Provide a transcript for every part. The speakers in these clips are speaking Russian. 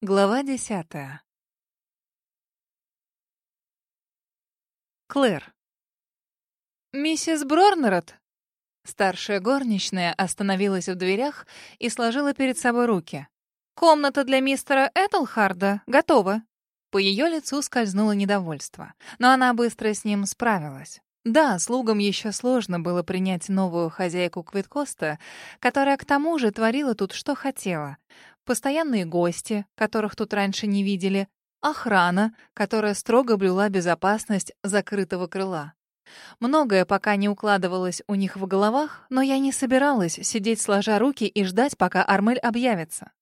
Глава десятая. Клэр. «Миссис Брорнерот?» Старшая горничная остановилась в дверях и сложила перед собой руки. «Комната для мистера Этелхарда готова». По ее лицу скользнуло недовольство, но она быстро с ним справилась. Да, слугам еще сложно было принять новую хозяйку Квиткоста, которая к тому же творила тут что хотела постоянные гости, которых тут раньше не видели, охрана, которая строго блюла безопасность закрытого крыла. Многое пока не укладывалось у них в головах, но я не собиралась сидеть сложа руки и ждать, пока Армель объявится.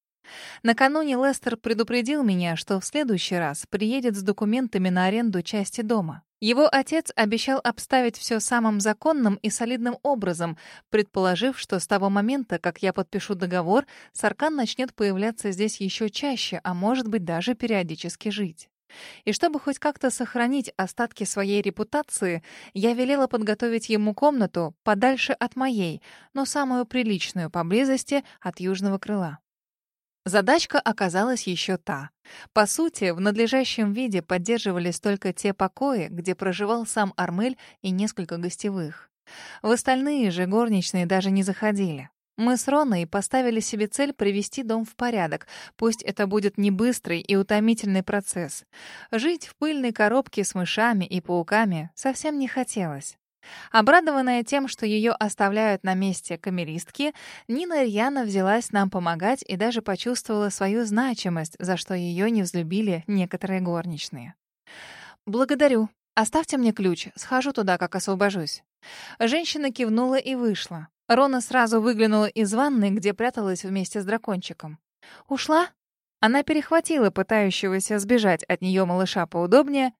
Накануне Лестер предупредил меня, что в следующий раз приедет с документами на аренду части дома. Его отец обещал обставить все самым законным и солидным образом, предположив, что с того момента, как я подпишу договор, Саркан начнет появляться здесь еще чаще, а может быть даже периодически жить. И чтобы хоть как-то сохранить остатки своей репутации, я велела подготовить ему комнату подальше от моей, но самую приличную поблизости от южного крыла. Задачка оказалась еще та. По сути, в надлежащем виде поддерживались только те покои, где проживал сам Армель и несколько гостевых. В остальные же горничные даже не заходили. Мы с Роной поставили себе цель привести дом в порядок, пусть это будет не быстрый и утомительный процесс. Жить в пыльной коробке с мышами и пауками совсем не хотелось. Обрадованная тем, что ее оставляют на месте камеристки, Нина рьяно взялась нам помогать и даже почувствовала свою значимость, за что ее не взлюбили некоторые горничные. «Благодарю. Оставьте мне ключ. Схожу туда, как освобожусь». Женщина кивнула и вышла. Рона сразу выглянула из ванной, где пряталась вместе с дракончиком. «Ушла?» Она перехватила пытающегося сбежать от нее малыша поудобнее.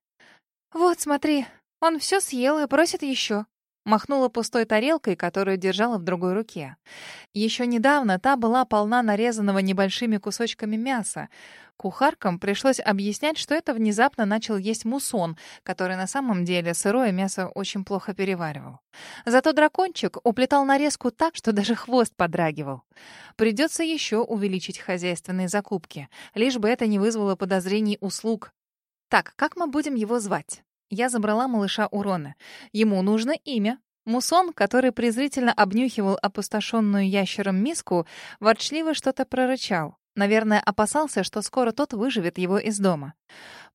«Вот, смотри, он все съел и просит еще. Махнула пустой тарелкой, которую держала в другой руке. Еще недавно та была полна нарезанного небольшими кусочками мяса. Кухаркам пришлось объяснять, что это внезапно начал есть мусон, который на самом деле сырое мясо очень плохо переваривал. Зато дракончик уплетал нарезку так, что даже хвост подрагивал. Придется еще увеличить хозяйственные закупки, лишь бы это не вызвало подозрений услуг. Так, как мы будем его звать? Я забрала малыша у Рона. Ему нужно имя. Мусон, который презрительно обнюхивал опустошенную ящером миску, ворчливо что-то прорычал. Наверное, опасался, что скоро тот выживет его из дома.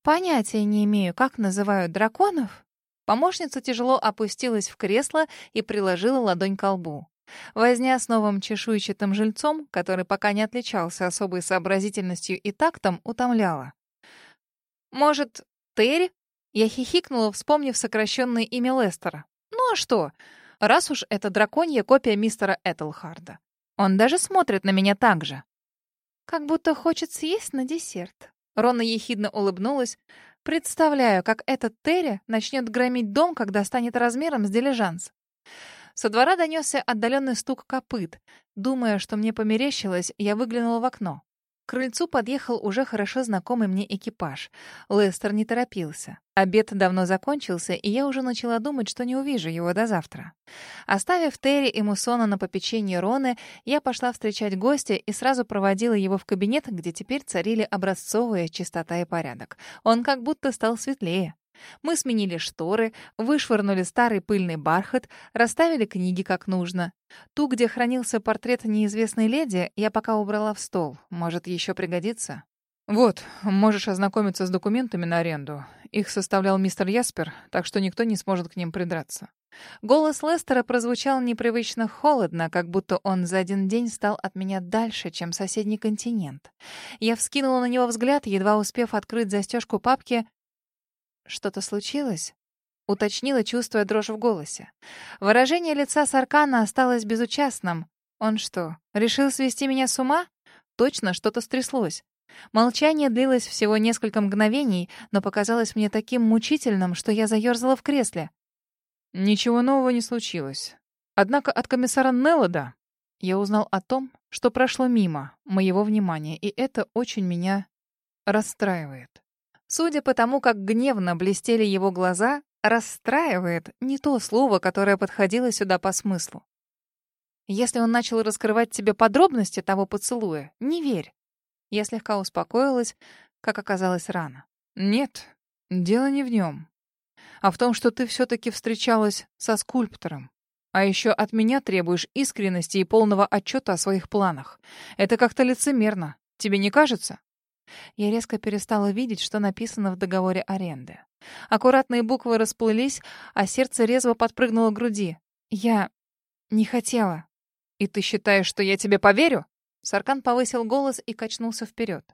Понятия не имею, как называют драконов. Помощница тяжело опустилась в кресло и приложила ладонь к лбу. Возня с новым чешуйчатым жильцом, который пока не отличался особой сообразительностью и тактом, утомляла. «Может, Терри?» Я хихикнула, вспомнив сокращенное имя Лестера. Ну а что? Раз уж это драконья копия мистера Этелхарда. Он даже смотрит на меня так же. Как будто хочет съесть на десерт. Рона ехидно улыбнулась. Представляю, как этот Терри начнет громить дом, когда станет размером с дилижанс. Со двора донесся отдаленный стук копыт. Думая, что мне померещилось, я выглянула в окно. К крыльцу подъехал уже хорошо знакомый мне экипаж. Лестер не торопился. Обед давно закончился, и я уже начала думать, что не увижу его до завтра. Оставив Терри и Муссона на попечении Роны, я пошла встречать гостя и сразу проводила его в кабинет, где теперь царили образцовая чистота и порядок. Он как будто стал светлее. Мы сменили шторы, вышвырнули старый пыльный бархат, расставили книги как нужно. Ту, где хранился портрет неизвестной леди, я пока убрала в стол. Может, еще пригодится? «Вот, можешь ознакомиться с документами на аренду. Их составлял мистер Яспер, так что никто не сможет к ним придраться». Голос Лестера прозвучал непривычно холодно, как будто он за один день стал от меня дальше, чем соседний континент. Я вскинула на него взгляд, едва успев открыть застежку папки, «Что-то случилось?» — уточнила, чувствуя дрожь в голосе. Выражение лица Саркана осталось безучастным. Он что, решил свести меня с ума? Точно что-то стряслось. Молчание длилось всего несколько мгновений, но показалось мне таким мучительным, что я заерзала в кресле. Ничего нового не случилось. Однако от комиссара Неллода я узнал о том, что прошло мимо моего внимания, и это очень меня расстраивает. Судя по тому, как гневно блестели его глаза, расстраивает не то слово, которое подходило сюда по смыслу. Если он начал раскрывать тебе подробности того поцелуя, не верь. Я слегка успокоилась, как оказалось рано. Нет, дело не в нем, а в том, что ты все-таки встречалась со скульптором. А еще от меня требуешь искренности и полного отчета о своих планах. Это как-то лицемерно. Тебе не кажется? Я резко перестала видеть, что написано в договоре аренды. Аккуратные буквы расплылись, а сердце резво подпрыгнуло к груди. Я не хотела. И ты считаешь, что я тебе поверю? Саркан повысил голос и качнулся вперед.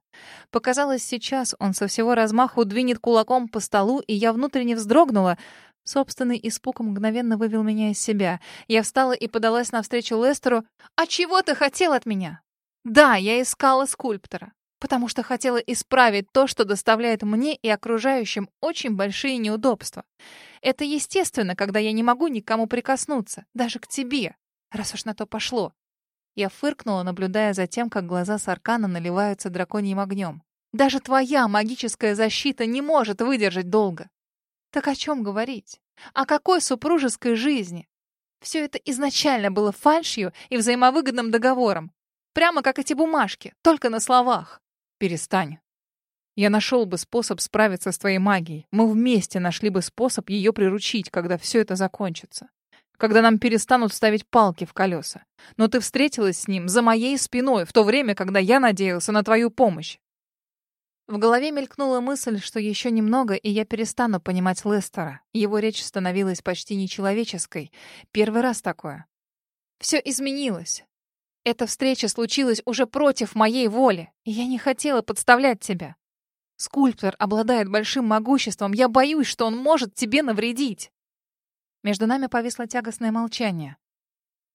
Показалось, сейчас он со всего размаху двинет кулаком по столу, и я внутренне вздрогнула. Собственный испуг мгновенно вывел меня из себя. Я встала и подалась навстречу Лестеру. «А чего ты хотел от меня?» «Да, я искала скульптора, потому что хотела исправить то, что доставляет мне и окружающим очень большие неудобства. Это естественно, когда я не могу никому прикоснуться, даже к тебе, раз уж на то пошло. Я фыркнула, наблюдая за тем, как глаза Саркана наливаются драконьим огнем. «Даже твоя магическая защита не может выдержать долго!» «Так о чем говорить? О какой супружеской жизни?» Все это изначально было фальшью и взаимовыгодным договором. Прямо как эти бумажки, только на словах. «Перестань. Я нашел бы способ справиться с твоей магией. Мы вместе нашли бы способ ее приручить, когда все это закончится когда нам перестанут ставить палки в колеса. Но ты встретилась с ним за моей спиной, в то время, когда я надеялся на твою помощь. В голове мелькнула мысль, что еще немного, и я перестану понимать Лестера. Его речь становилась почти нечеловеческой. Первый раз такое. Все изменилось. Эта встреча случилась уже против моей воли, и я не хотела подставлять тебя. Скульптор обладает большим могуществом. Я боюсь, что он может тебе навредить. Между нами повисло тягостное молчание.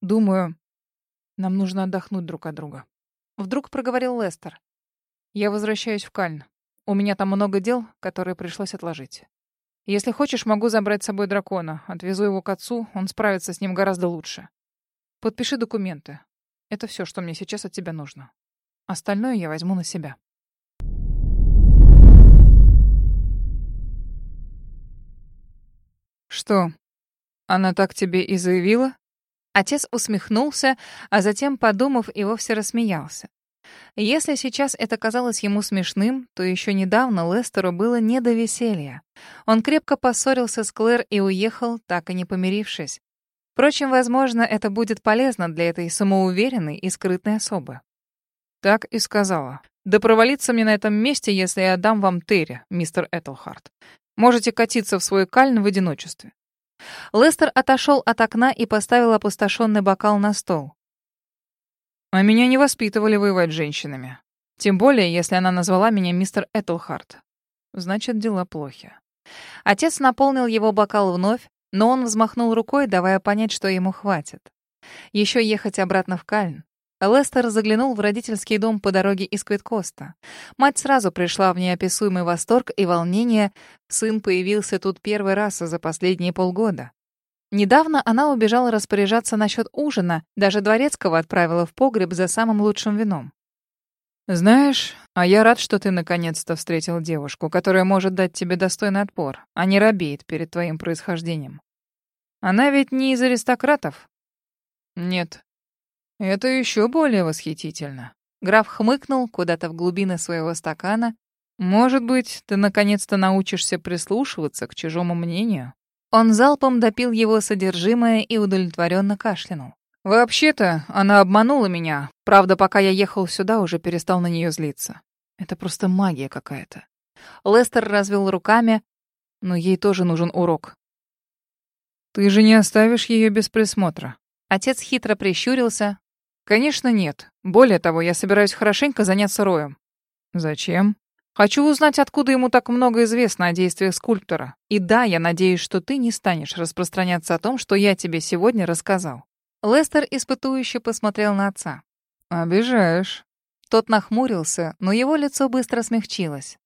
«Думаю, нам нужно отдохнуть друг от друга», — вдруг проговорил Лестер. «Я возвращаюсь в Кальн. У меня там много дел, которые пришлось отложить. Если хочешь, могу забрать с собой дракона. Отвезу его к отцу, он справится с ним гораздо лучше. Подпиши документы. Это все, что мне сейчас от тебя нужно. Остальное я возьму на себя». «Что, она так тебе и заявила? Отец усмехнулся, а затем, подумав, и вовсе рассмеялся. Если сейчас это казалось ему смешным, то еще недавно Лестеру было не до веселья. Он крепко поссорился с Клэр и уехал, так и не помирившись. Впрочем, возможно, это будет полезно для этой самоуверенной и скрытной особы. Так и сказала. Да провалиться мне на этом месте, если я отдам вам Терри, мистер Этлхарт. Можете катиться в свой кальн в одиночестве. Лестер отошел от окна и поставил опустошенный бокал на стол. «А меня не воспитывали воевать женщинами. Тем более, если она назвала меня мистер Этлхарт. Значит, дела плохи». Отец наполнил его бокал вновь, но он взмахнул рукой, давая понять, что ему хватит. Еще ехать обратно в Кальн. Лестер заглянул в родительский дом по дороге из Квиткоста. Мать сразу пришла в неописуемый восторг и волнение. Сын появился тут первый раз за последние полгода. Недавно она убежала распоряжаться насчет ужина, даже Дворецкого отправила в погреб за самым лучшим вином. «Знаешь, а я рад, что ты наконец-то встретил девушку, которая может дать тебе достойный отпор, а не робеет перед твоим происхождением. Она ведь не из аристократов?» «Нет, это еще более восхитительно. Граф хмыкнул куда-то в глубины своего стакана. Может быть, ты наконец-то научишься прислушиваться к чужому мнению? Он залпом допил его содержимое и удовлетворенно кашлянул. Вообще-то, она обманула меня. Правда, пока я ехал сюда, уже перестал на нее злиться. Это просто магия какая-то. Лестер развел руками, но ей тоже нужен урок. Ты же не оставишь ее без присмотра. Отец хитро прищурился, Конечно, нет. Более того, я собираюсь хорошенько заняться роем. Зачем? Хочу узнать, откуда ему так много известно о действиях скульптора. И да, я надеюсь, что ты не станешь распространяться о том, что я тебе сегодня рассказал. Лестер испытующе посмотрел на отца. Обижаешь. Тот нахмурился, но его лицо быстро смягчилось.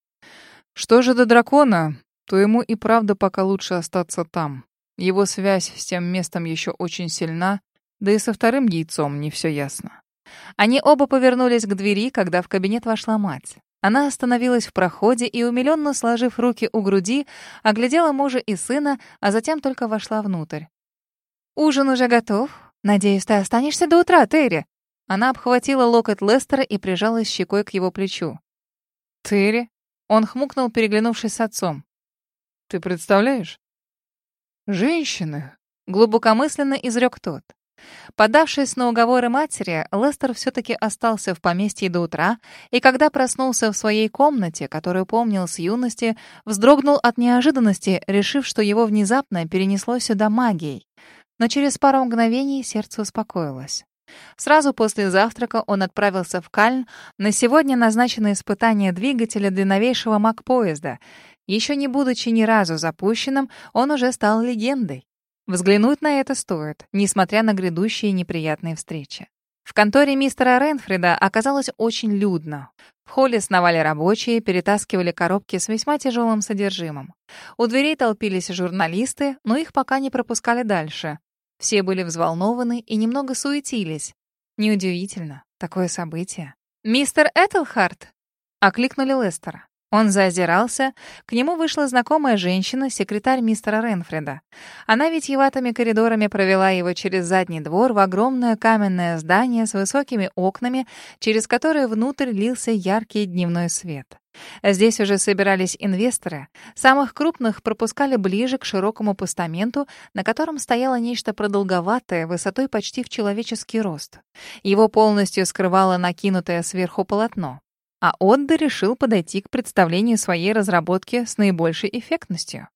Что же до дракона, то ему и правда пока лучше остаться там. Его связь с тем местом еще очень сильна, да и со вторым яйцом не все ясно. Они оба повернулись к двери, когда в кабинет вошла мать. Она остановилась в проходе и, умиленно сложив руки у груди, оглядела мужа и сына, а затем только вошла внутрь. «Ужин уже готов. Надеюсь, ты останешься до утра, Терри?» Она обхватила локоть Лестера и прижалась щекой к его плечу. «Терри?» Он хмукнул, переглянувшись с отцом. «Ты представляешь?» «Женщины!» — глубокомысленно изрек тот. Подавшись на уговоры матери, Лестер все-таки остался в поместье до утра, и когда проснулся в своей комнате, которую помнил с юности, вздрогнул от неожиданности, решив, что его внезапно перенесло сюда магией. Но через пару мгновений сердце успокоилось. Сразу после завтрака он отправился в Кальн на сегодня назначенное испытание двигателя для новейшего маг-поезда. Еще не будучи ни разу запущенным, он уже стал легендой. Взглянуть на это стоит, несмотря на грядущие неприятные встречи. В конторе мистера Ренфрида оказалось очень людно. В холле сновали рабочие, перетаскивали коробки с весьма тяжелым содержимым. У дверей толпились журналисты, но их пока не пропускали дальше. Все были взволнованы и немного суетились. Неудивительно, такое событие. «Мистер Этельхарт!» — окликнули Лестера. Он заозирался. К нему вышла знакомая женщина, секретарь мистера Ренфреда. Она витьеватыми коридорами провела его через задний двор в огромное каменное здание с высокими окнами, через которое внутрь лился яркий дневной свет. Здесь уже собирались инвесторы. Самых крупных пропускали ближе к широкому постаменту, на котором стояло нечто продолговатое, высотой почти в человеческий рост. Его полностью скрывало накинутое сверху полотно а Отда решил подойти к представлению своей разработки с наибольшей эффектностью.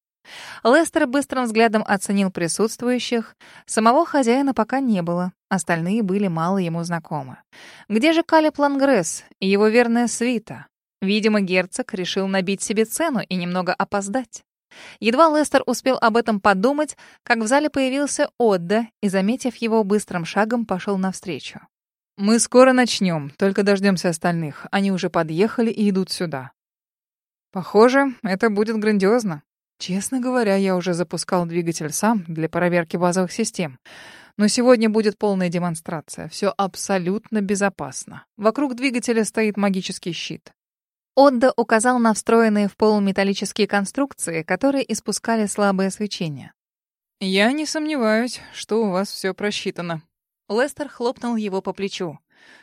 Лестер быстрым взглядом оценил присутствующих. Самого хозяина пока не было, остальные были мало ему знакомы. Где же Калип Лангресс и его верная свита? Видимо, герцог решил набить себе цену и немного опоздать. Едва Лестер успел об этом подумать, как в зале появился Отда и, заметив его, быстрым шагом пошел навстречу. «Мы скоро начнем, только дождемся остальных. Они уже подъехали и идут сюда». «Похоже, это будет грандиозно. Честно говоря, я уже запускал двигатель сам для проверки базовых систем. Но сегодня будет полная демонстрация. Все абсолютно безопасно. Вокруг двигателя стоит магический щит. Отда указал на встроенные в пол металлические конструкции, которые испускали слабое свечение. «Я не сомневаюсь, что у вас все просчитано», Лестер хлопнул его по плечу.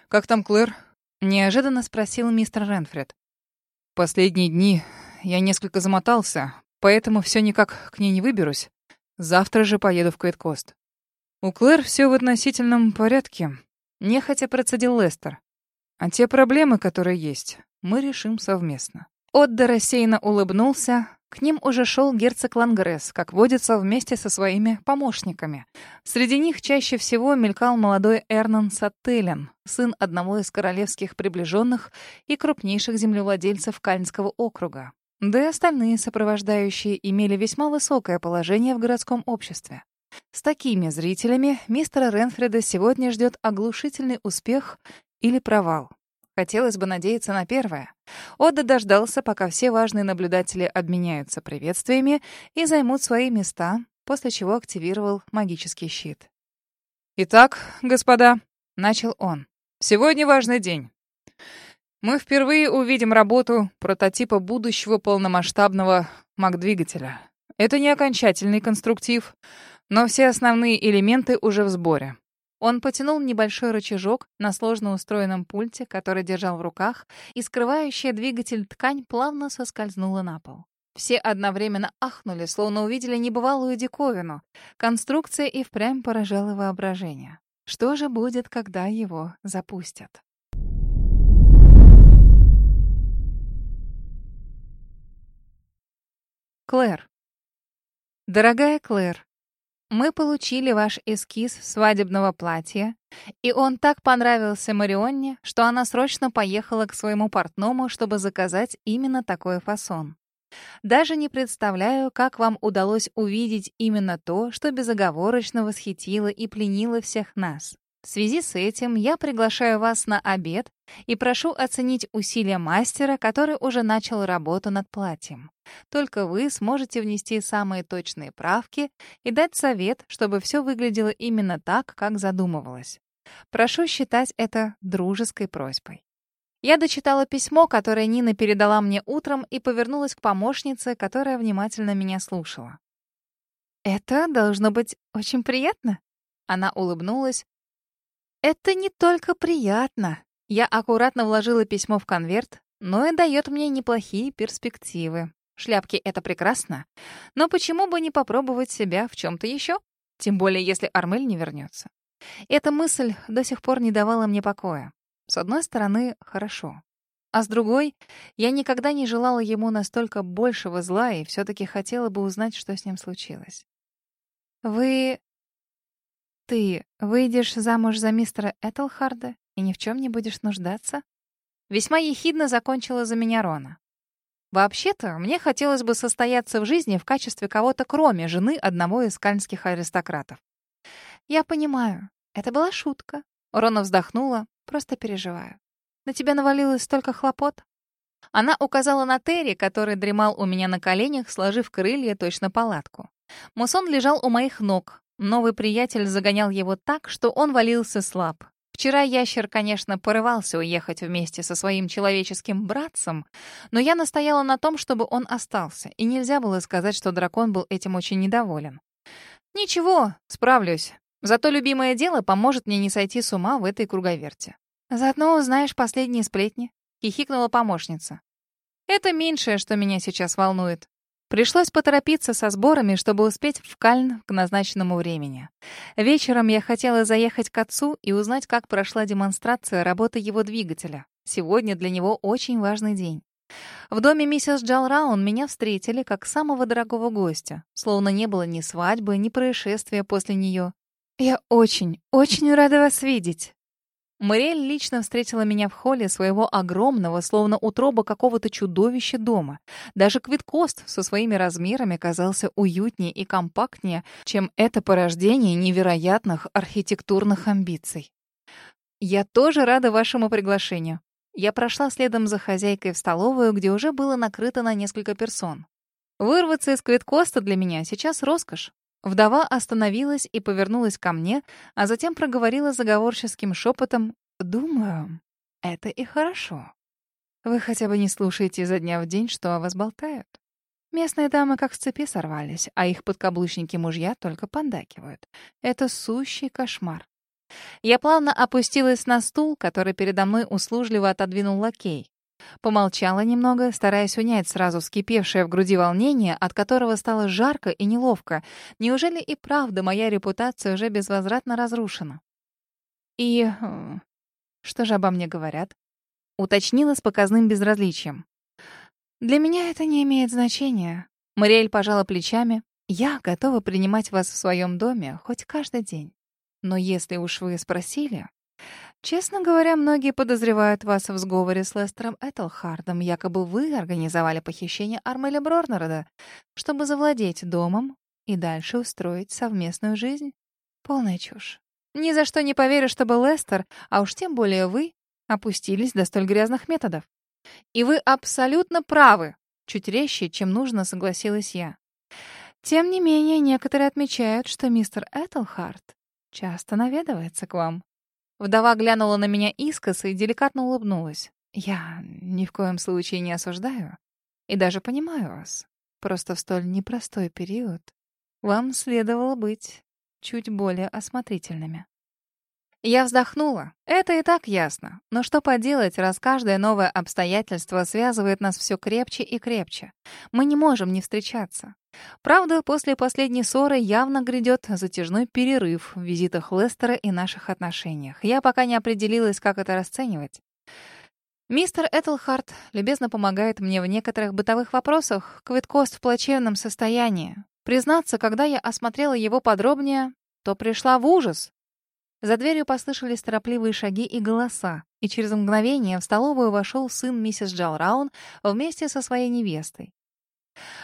«Как там Клэр?» — неожиданно спросил мистер Ренфред. «Последние дни я несколько замотался, поэтому все никак к ней не выберусь. Завтра же поеду в Квиткост». «У Клэр все в относительном порядке», — нехотя процедил Лестер. «А те проблемы, которые есть, мы решим совместно». Отда рассеянно улыбнулся, к ним уже шел герцог Лангресс, как водится, вместе со своими помощниками. Среди них чаще всего мелькал молодой Эрнан Саттелен, сын одного из королевских приближенных и крупнейших землевладельцев Кальнского округа. Да и остальные сопровождающие имели весьма высокое положение в городском обществе. С такими зрителями мистера Ренфреда сегодня ждет оглушительный успех или провал. Хотелось бы надеяться на первое. Отда дождался, пока все важные наблюдатели обменяются приветствиями и займут свои места, после чего активировал магический щит. «Итак, господа», — начал он, — «сегодня важный день. Мы впервые увидим работу прототипа будущего полномасштабного маг-двигателя. Это не окончательный конструктив, но все основные элементы уже в сборе. Он потянул небольшой рычажок на сложно устроенном пульте, который держал в руках, и скрывающая двигатель ткань плавно соскользнула на пол. Все одновременно ахнули, словно увидели небывалую диковину. Конструкция и впрямь поражала воображение. Что же будет, когда его запустят? Клэр. Дорогая Клэр, мы получили ваш эскиз свадебного платья, и он так понравился Марионне, что она срочно поехала к своему портному, чтобы заказать именно такой фасон. Даже не представляю, как вам удалось увидеть именно то, что безоговорочно восхитило и пленило всех нас. В связи с этим я приглашаю вас на обед и прошу оценить усилия мастера, который уже начал работу над платьем. Только вы сможете внести самые точные правки и дать совет, чтобы все выглядело именно так, как задумывалось. Прошу считать это дружеской просьбой. Я дочитала письмо, которое Нина передала мне утром, и повернулась к помощнице, которая внимательно меня слушала. «Это должно быть очень приятно?» Она улыбнулась, Это не только приятно. Я аккуратно вложила письмо в конверт, но и дает мне неплохие перспективы. Шляпки — это прекрасно, но почему бы не попробовать себя в чем-то еще? Тем более, если Армель не вернется. Эта мысль до сих пор не давала мне покоя. С одной стороны, хорошо. А с другой, я никогда не желала ему настолько большего зла и все-таки хотела бы узнать, что с ним случилось. «Вы... ты выйдешь замуж за мистера Этельхарда и ни в чем не будешь нуждаться?» Весьма ехидно закончила за меня Рона. Вообще-то, мне хотелось бы состояться в жизни в качестве кого-то кроме жены одного из кальнских аристократов. «Я понимаю. Это была шутка». Рона вздохнула. «Просто переживаю. На тебя навалилось столько хлопот». Она указала на Терри, который дремал у меня на коленях, сложив крылья точно палатку. Мусон лежал у моих ног. Новый приятель загонял его так, что он валился слаб. Вчера ящер, конечно, порывался уехать вместе со своим человеческим братцем, но я настояла на том, чтобы он остался, и нельзя было сказать, что дракон был этим очень недоволен. «Ничего, справлюсь. Зато любимое дело поможет мне не сойти с ума в этой круговерте. Заодно узнаешь последние сплетни», — хихикнула помощница. «Это меньшее, что меня сейчас волнует. Пришлось поторопиться со сборами, чтобы успеть в Кальн к назначенному времени. Вечером я хотела заехать к отцу и узнать, как прошла демонстрация работы его двигателя. Сегодня для него очень важный день. В доме миссис Джалраун меня встретили как самого дорогого гостя, словно не было ни свадьбы, ни происшествия после нее. «Я очень, очень рада вас видеть», Мариэль лично встретила меня в холле своего огромного, словно утроба какого-то чудовища дома. Даже Квиткост со своими размерами казался уютнее и компактнее, чем это порождение невероятных архитектурных амбиций. «Я тоже рада вашему приглашению». Я прошла следом за хозяйкой в столовую, где уже было накрыто на несколько персон. Вырваться из Квиткоста для меня сейчас роскошь. Вдова остановилась и повернулась ко мне, а затем проговорила заговорческим шепотом «Думаю, это и хорошо. Вы хотя бы не слушаете изо дня в день, что о вас болтают. Местные дамы как с цепи сорвались, а их подкаблучники-мужья только пондакивают. Это сущий кошмар. Я плавно опустилась на стул, который передо мной услужливо отодвинул лакей. Помолчала немного, стараясь унять сразу вскипевшее в груди волнение, от которого стало жарко и неловко. Неужели и правда моя репутация уже безвозвратно разрушена? И э, что же обо мне говорят? Уточнила с показным безразличием. Для меня это не имеет значения. Мариэль пожала плечами. Я готова принимать вас в своем доме хоть каждый день. Но если уж вы спросили, Честно говоря, многие подозревают вас в сговоре с Лестером Этельхардом. Якобы вы организовали похищение Армеля Брорнерода, чтобы завладеть домом и дальше устроить совместную жизнь. Полная чушь. Ни за что не поверю, чтобы Лестер, а уж тем более вы, опустились до столь грязных методов. И вы абсолютно правы. Чуть резче, чем нужно, согласилась я. Тем не менее, некоторые отмечают, что мистер Этельхард часто наведывается к вам. Вдова глянула на меня искоса и деликатно улыбнулась. «Я ни в коем случае не осуждаю и даже понимаю вас. Просто в столь непростой период вам следовало быть чуть более осмотрительными». Я вздохнула. Это и так ясно. Но что поделать, раз каждое новое обстоятельство связывает нас все крепче и крепче. Мы не можем не встречаться. Правда, после последней ссоры явно грядет затяжной перерыв в визитах Лестера и наших отношениях. Я пока не определилась, как это расценивать. Мистер Этельхарт любезно помогает мне в некоторых бытовых вопросах. Квиткост в плачевном состоянии. Признаться, когда я осмотрела его подробнее, то пришла в ужас. За дверью послышались торопливые шаги и голоса, и через мгновение в столовую вошел сын миссис Джалраун вместе со своей невестой.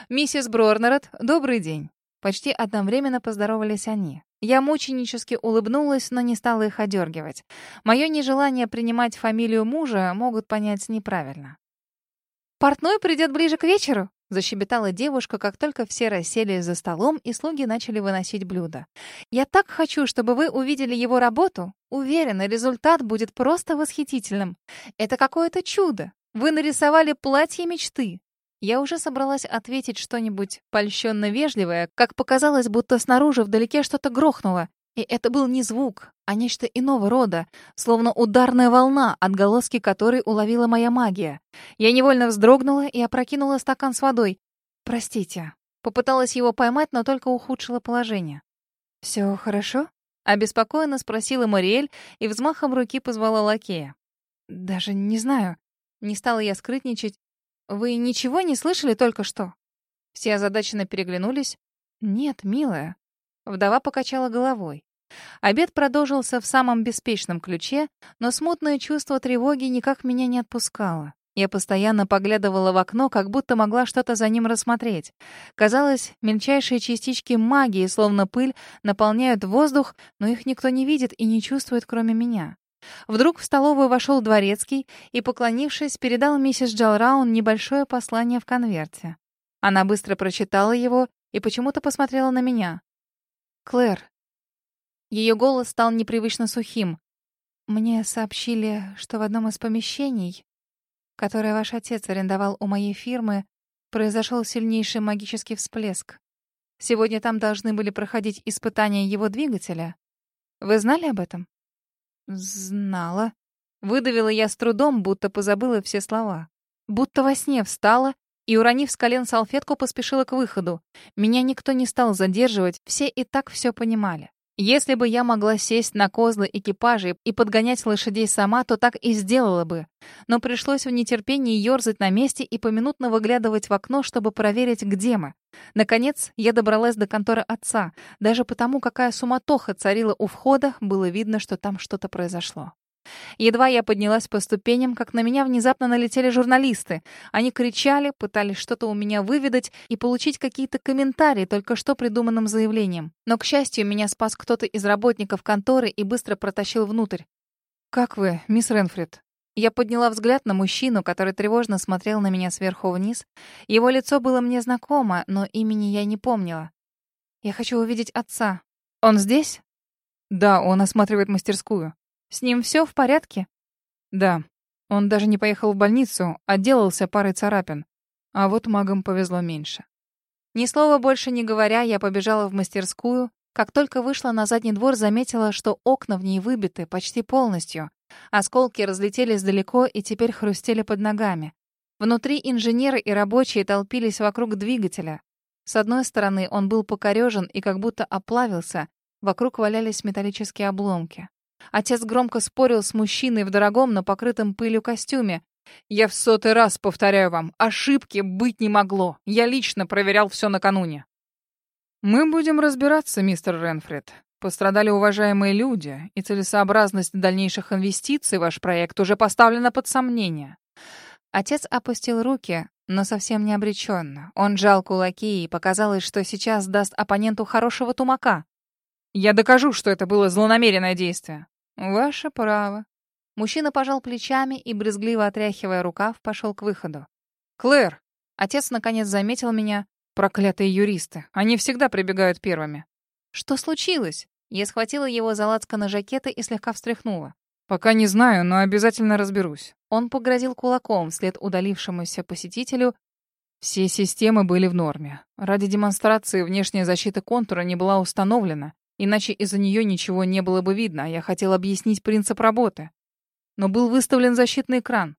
«Миссис Брорнерет, добрый день!» Почти одновременно поздоровались они. Я мученически улыбнулась, но не стала их одергивать. Мое нежелание принимать фамилию мужа могут понять неправильно. «Портной придет ближе к вечеру?» — защебетала девушка, как только все расселись за столом, и слуги начали выносить блюда. «Я так хочу, чтобы вы увидели его работу. Уверена, результат будет просто восхитительным. Это какое-то чудо. Вы нарисовали платье мечты». Я уже собралась ответить что-нибудь польщенно-вежливое, как показалось, будто снаружи вдалеке что-то грохнуло. И это был не звук, а нечто иного рода, словно ударная волна, отголоски которой уловила моя магия. Я невольно вздрогнула и опрокинула стакан с водой. «Простите». Попыталась его поймать, но только ухудшила положение. «Все хорошо?» — обеспокоенно спросила Мариэль и взмахом руки позвала лакея. «Даже не знаю». Не стала я скрытничать. «Вы ничего не слышали только что?» Все озадаченно переглянулись. «Нет, милая». Вдова покачала головой. Обед продолжился в самом беспечном ключе, но смутное чувство тревоги никак меня не отпускало. Я постоянно поглядывала в окно, как будто могла что-то за ним рассмотреть. Казалось, мельчайшие частички магии, словно пыль, наполняют воздух, но их никто не видит и не чувствует, кроме меня. Вдруг в столовую вошел дворецкий и, поклонившись, передал миссис Джалраун небольшое послание в конверте. Она быстро прочитала его и почему-то посмотрела на меня. «Клэр». Ее голос стал непривычно сухим. «Мне сообщили, что в одном из помещений, которое ваш отец арендовал у моей фирмы, произошел сильнейший магический всплеск. Сегодня там должны были проходить испытания его двигателя. Вы знали об этом?» «Знала». Выдавила я с трудом, будто позабыла все слова. Будто во сне встала и, уронив с колен салфетку, поспешила к выходу. Меня никто не стал задерживать, все и так все понимали. Если бы я могла сесть на козлы экипажей и подгонять лошадей сама, то так и сделала бы. Но пришлось в нетерпении ерзать на месте и поминутно выглядывать в окно, чтобы проверить, где мы. Наконец, я добралась до конторы отца. Даже потому, какая суматоха царила у входа, было видно, что там что-то произошло. Едва я поднялась по ступеням, как на меня внезапно налетели журналисты. Они кричали, пытались что-то у меня выведать и получить какие-то комментарии только что придуманным заявлением. Но, к счастью, меня спас кто-то из работников конторы и быстро протащил внутрь. «Как вы, мисс Ренфрид?» Я подняла взгляд на мужчину, который тревожно смотрел на меня сверху вниз. Его лицо было мне знакомо, но имени я не помнила. «Я хочу увидеть отца. Он здесь?» «Да, он осматривает мастерскую». «С ним все в порядке?» «Да. Он даже не поехал в больницу, отделался парой царапин. А вот магам повезло меньше». Ни слова больше не говоря, я побежала в мастерскую. Как только вышла на задний двор, заметила, что окна в ней выбиты почти полностью. Осколки разлетелись далеко и теперь хрустели под ногами. Внутри инженеры и рабочие толпились вокруг двигателя. С одной стороны, он был покорежен и как будто оплавился. Вокруг валялись металлические обломки. Отец громко спорил с мужчиной в дорогом, но покрытом пылью костюме. «Я в сотый раз повторяю вам, ошибки быть не могло. Я лично проверял все накануне». «Мы будем разбираться, мистер Ренфред. Пострадали уважаемые люди, и целесообразность дальнейших инвестиций в ваш проект уже поставлена под сомнение». Отец опустил руки, но совсем не обреченно. Он жал кулаки, и показалось, что сейчас даст оппоненту хорошего тумака. «Я докажу, что это было злонамеренное действие». «Ваше право». Мужчина пожал плечами и, брезгливо отряхивая рукав, пошел к выходу. «Клэр!» Отец наконец заметил меня. «Проклятые юристы! Они всегда прибегают первыми». «Что случилось?» Я схватила его за лацканы жакета и слегка встряхнула. «Пока не знаю, но обязательно разберусь». Он погрозил кулаком вслед удалившемуся посетителю. Все системы были в норме. Ради демонстрации внешняя защита контура не была установлена. Иначе из-за нее ничего не было бы видно, а я хотел объяснить принцип работы. Но был выставлен защитный экран.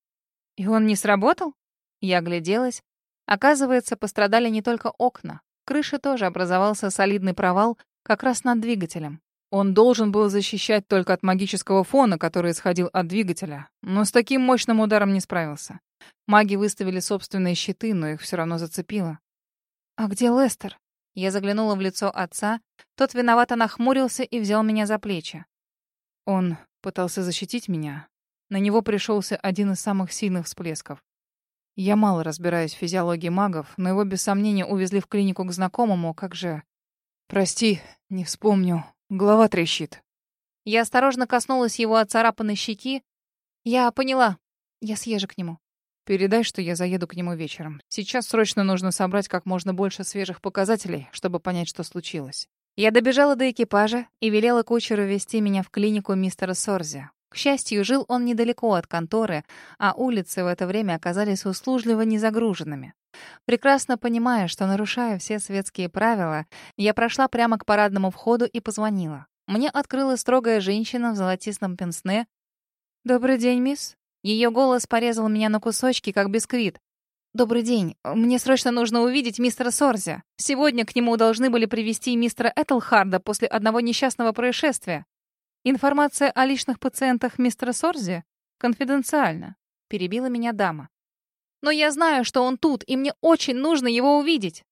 И он не сработал? Я огляделась. Оказывается, пострадали не только окна. В крыше тоже образовался солидный провал как раз над двигателем. Он должен был защищать только от магического фона, который исходил от двигателя, но с таким мощным ударом не справился. Маги выставили собственные щиты, но их все равно зацепило. «А где Лестер?» Я заглянула в лицо отца. Тот виновато нахмурился и взял меня за плечи. Он пытался защитить меня. На него пришелся один из самых сильных всплесков. Я мало разбираюсь в физиологии магов, но его без сомнения увезли в клинику к знакомому, как же... Прости, не вспомню. Голова трещит. Я осторожно коснулась его отцарапанной щеки. Я поняла. Я съезжу к нему. Передай, что я заеду к нему вечером. Сейчас срочно нужно собрать как можно больше свежих показателей, чтобы понять, что случилось. Я добежала до экипажа и велела кучеру вести меня в клинику мистера Сорзи. К счастью, жил он недалеко от конторы, а улицы в это время оказались услужливо незагруженными. Прекрасно понимая, что нарушаю все светские правила, я прошла прямо к парадному входу и позвонила. Мне открыла строгая женщина в золотистом пенсне. «Добрый день, мисс». Ее голос порезал меня на кусочки, как бисквит. «Добрый день. Мне срочно нужно увидеть мистера Сорзи. Сегодня к нему должны были привести мистера Этельхарда после одного несчастного происшествия. Информация о личных пациентах мистера Сорзи конфиденциальна», — перебила меня дама. «Но я знаю, что он тут, и мне очень нужно его увидеть».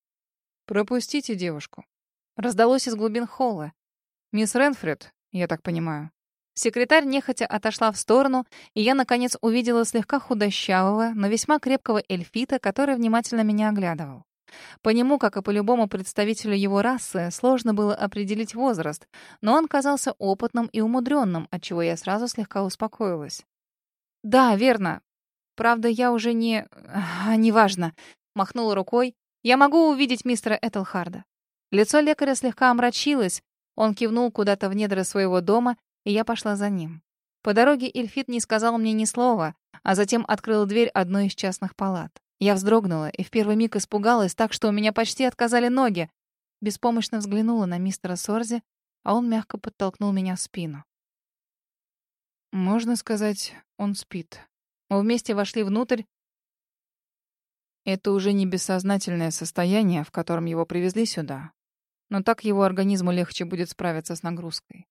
«Пропустите девушку», — раздалось из глубин холла. «Мисс Ренфред, я так понимаю». Секретарь нехотя отошла в сторону, и я, наконец, увидела слегка худощавого, но весьма крепкого эльфита, который внимательно меня оглядывал. По нему, как и по любому представителю его расы, сложно было определить возраст, но он казался опытным и умудренным, отчего я сразу слегка успокоилась. «Да, верно. Правда, я уже не... А, неважно», — махнула рукой. «Я могу увидеть мистера Этельхарда». Лицо лекаря слегка омрачилось, он кивнул куда-то в недра своего дома, и я пошла за ним. По дороге Эльфит не сказал мне ни слова, а затем открыл дверь одной из частных палат. Я вздрогнула и в первый миг испугалась так, что у меня почти отказали ноги. Беспомощно взглянула на мистера Сорзи, а он мягко подтолкнул меня в спину. Можно сказать, он спит. Мы вместе вошли внутрь. Это уже не бессознательное состояние, в котором его привезли сюда. Но так его организму легче будет справиться с нагрузкой.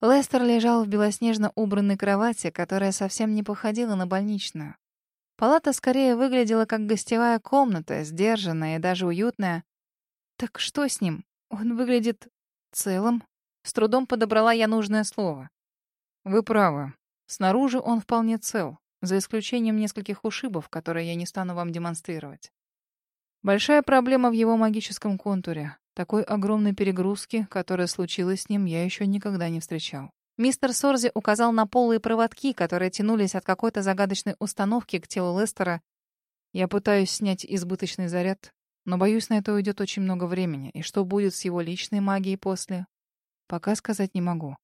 Лестер лежал в белоснежно убранной кровати, которая совсем не походила на больничную. Палата скорее выглядела как гостевая комната, сдержанная и даже уютная. Так что с ним? Он выглядит целым. С трудом подобрала я нужное слово. Вы правы. Снаружи он вполне цел, за исключением нескольких ушибов, которые я не стану вам демонстрировать. Большая проблема в его магическом контуре. Такой огромной перегрузки, которая случилась с ним, я еще никогда не встречал. Мистер Сорзи указал на полые проводки, которые тянулись от какой-то загадочной установки к телу Лестера. Я пытаюсь снять избыточный заряд, но боюсь, на это уйдет очень много времени. И что будет с его личной магией после? Пока сказать не могу.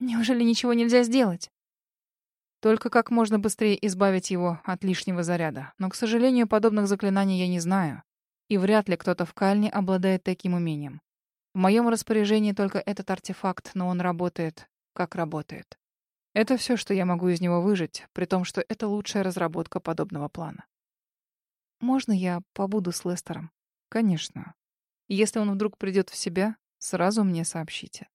Неужели ничего нельзя сделать? Только как можно быстрее избавить его от лишнего заряда. Но, к сожалению, подобных заклинаний я не знаю. И вряд ли кто-то в Кальне обладает таким умением. В моем распоряжении только этот артефакт, но он работает, как работает. Это все, что я могу из него выжить, при том, что это лучшая разработка подобного плана. Можно я побуду с Лестером? Конечно. Если он вдруг придет в себя, сразу мне сообщите.